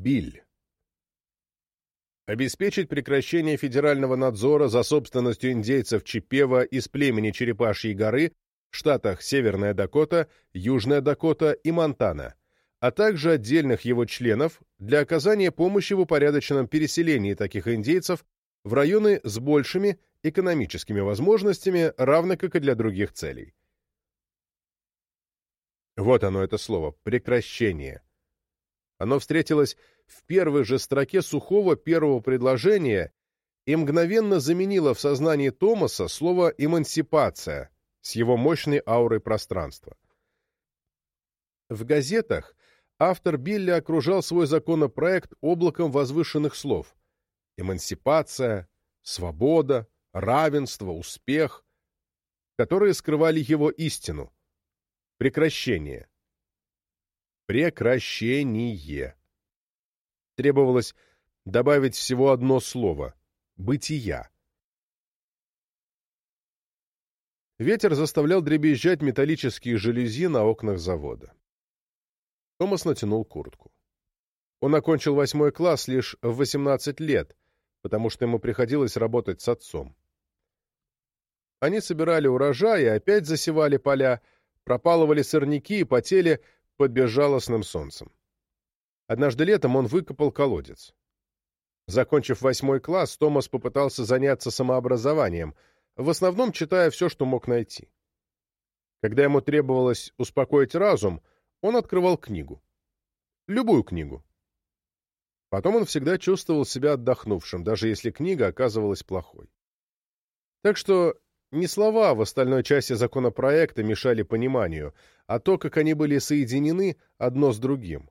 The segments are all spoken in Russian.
Биль. Обеспечить прекращение федерального надзора за собственностью индейцев Чипева из племени Черепашьей горы в штатах Северная Дакота, Южная Дакота и Монтана, а также отдельных его членов для оказания помощи в упорядоченном переселении таких индейцев в районы с большими экономическими возможностями, равно как и для других целей. Вот оно, это слово «прекращение». Оно встретилось в первой же строке сухого первого предложения и мгновенно заменило в сознании Томаса слово «эмансипация» с его мощной аурой пространства. В газетах автор Билли окружал свой законопроект облаком возвышенных слов «эмансипация», «свобода», «равенство», «успех», которые скрывали его истину — прекращение. Прекращение. Требовалось добавить всего одно слово — «бытия». Ветер заставлял дребезжать металлические жалюзи на окнах завода. Томас натянул куртку. Он окончил восьмой класс лишь в 18 лет, потому что ему приходилось работать с отцом. Они собирали урожай и опять засевали поля, пропалывали сорняки и потели под безжалостным солнцем. Однажды летом он выкопал колодец. Закончив восьмой класс, Томас попытался заняться самообразованием, в основном читая все, что мог найти. Когда ему требовалось успокоить разум, он открывал книгу. Любую книгу. Потом он всегда чувствовал себя отдохнувшим, даже если книга оказывалась плохой. Так что не слова в остальной части законопроекта мешали пониманию, а то, как они были соединены одно с другим.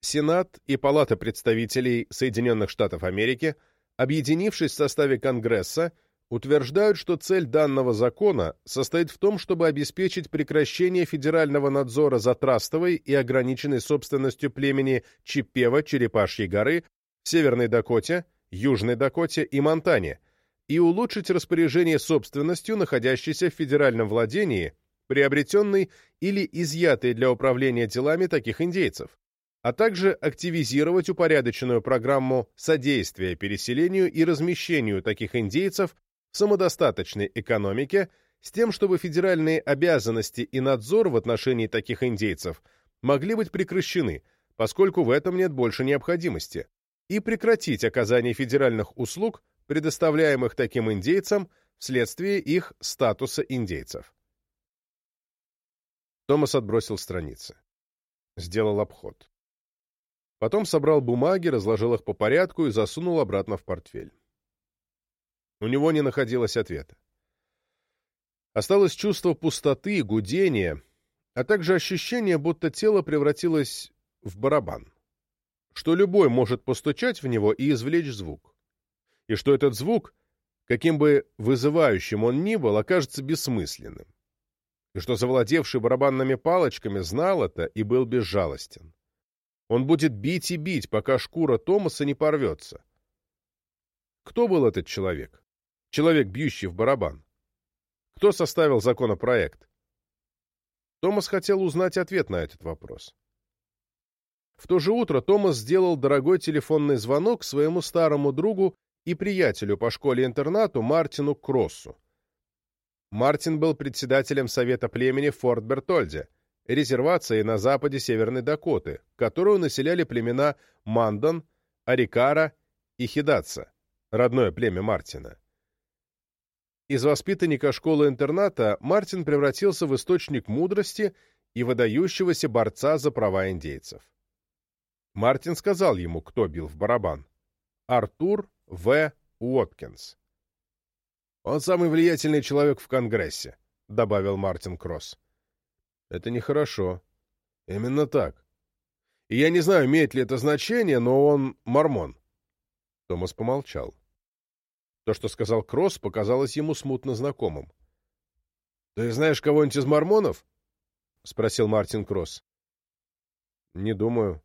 Сенат и Палата представителей Соединенных Штатов Америки, объединившись в составе Конгресса, утверждают, что цель данного закона состоит в том, чтобы обеспечить прекращение федерального надзора за трастовой и ограниченной собственностью племени Чипева Черепашьей горы в Северной Дакоте, Южной Дакоте и Монтане и улучшить распоряжение собственностью, находящейся в федеральном владении, приобретенной или изъятой для управления делами таких индейцев, а также активизировать упорядоченную программу содействия переселению и размещению таких индейцев в самодостаточной экономике с тем, чтобы федеральные обязанности и надзор в отношении таких индейцев могли быть прекращены, поскольку в этом нет больше необходимости, и прекратить оказание федеральных услуг предоставляемых таким индейцам вследствие их статуса индейцев. Томас отбросил страницы. Сделал обход. Потом собрал бумаги, разложил их по порядку и засунул обратно в портфель. У него не находилось ответа. Осталось чувство пустоты, гудения, а также ощущение, будто тело превратилось в барабан, что любой может постучать в него и извлечь звук и что этот звук, каким бы вызывающим он ни был, окажется бессмысленным, и что завладевший барабанными палочками знал это и был безжалостен. Он будет бить и бить, пока шкура Томаса не порвется. Кто был этот человек? Человек, бьющий в барабан. Кто составил законопроект? Томас хотел узнать ответ на этот вопрос. В то же утро Томас сделал дорогой телефонный звонок своему старому другу и приятелю по школе-интернату Мартину Кроссу. Мартин был председателем Совета племени Форт Бертольде, резервации на западе Северной Дакоты, которую населяли племена Мандан, Арикара и Хидатса, родное племя Мартина. Из воспитанника школы-интерната Мартин превратился в источник мудрости и выдающегося борца за права индейцев. Мартин сказал ему, кто бил в барабан. Артур в. Уоткинс. «Он самый влиятельный человек в Конгрессе», — добавил Мартин Кросс. «Это нехорошо». «Именно так. И я не знаю, имеет ли это значение, но он мормон». Томас помолчал. То, что сказал Кросс, показалось ему смутно знакомым. «Ты знаешь кого-нибудь из мормонов?» — спросил Мартин Кросс. «Не думаю».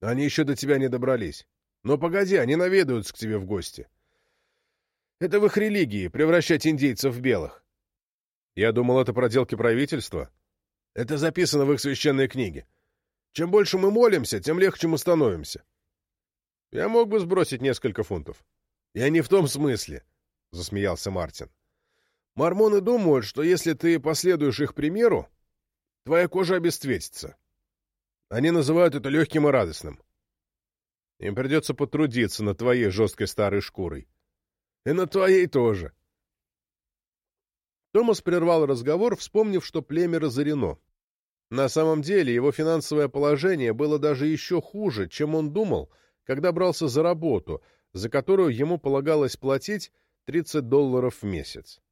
«Они еще до тебя не добрались». Но погоди, они наведаются к тебе в гости. Это в их религии — превращать индейцев в белых. Я думал, это проделки правительства. Это записано в их священной книге. Чем больше мы молимся, тем легче мы становимся. Я мог бы сбросить несколько фунтов. Я не в том смысле, — засмеялся Мартин. Мормоны думают, что если ты последуешь их примеру, твоя кожа обесцветится. Они называют это легким и радостным. Им придется потрудиться над твоей жесткой старой шкурой. И над твоей тоже. Томас прервал разговор, вспомнив, что племя разорено. На самом деле его финансовое положение было даже еще хуже, чем он думал, когда брался за работу, за которую ему полагалось платить 30 долларов в месяц.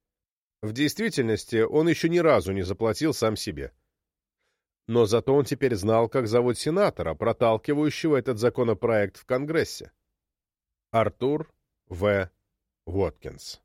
В действительности он еще ни разу не заплатил сам себе. Но зато он теперь знал, как зовут сенатора, проталкивающего этот законопроект в Конгрессе. Артур В. Уоткинс